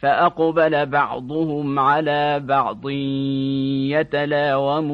فأقبل بعضهم على بعض يتلاومون.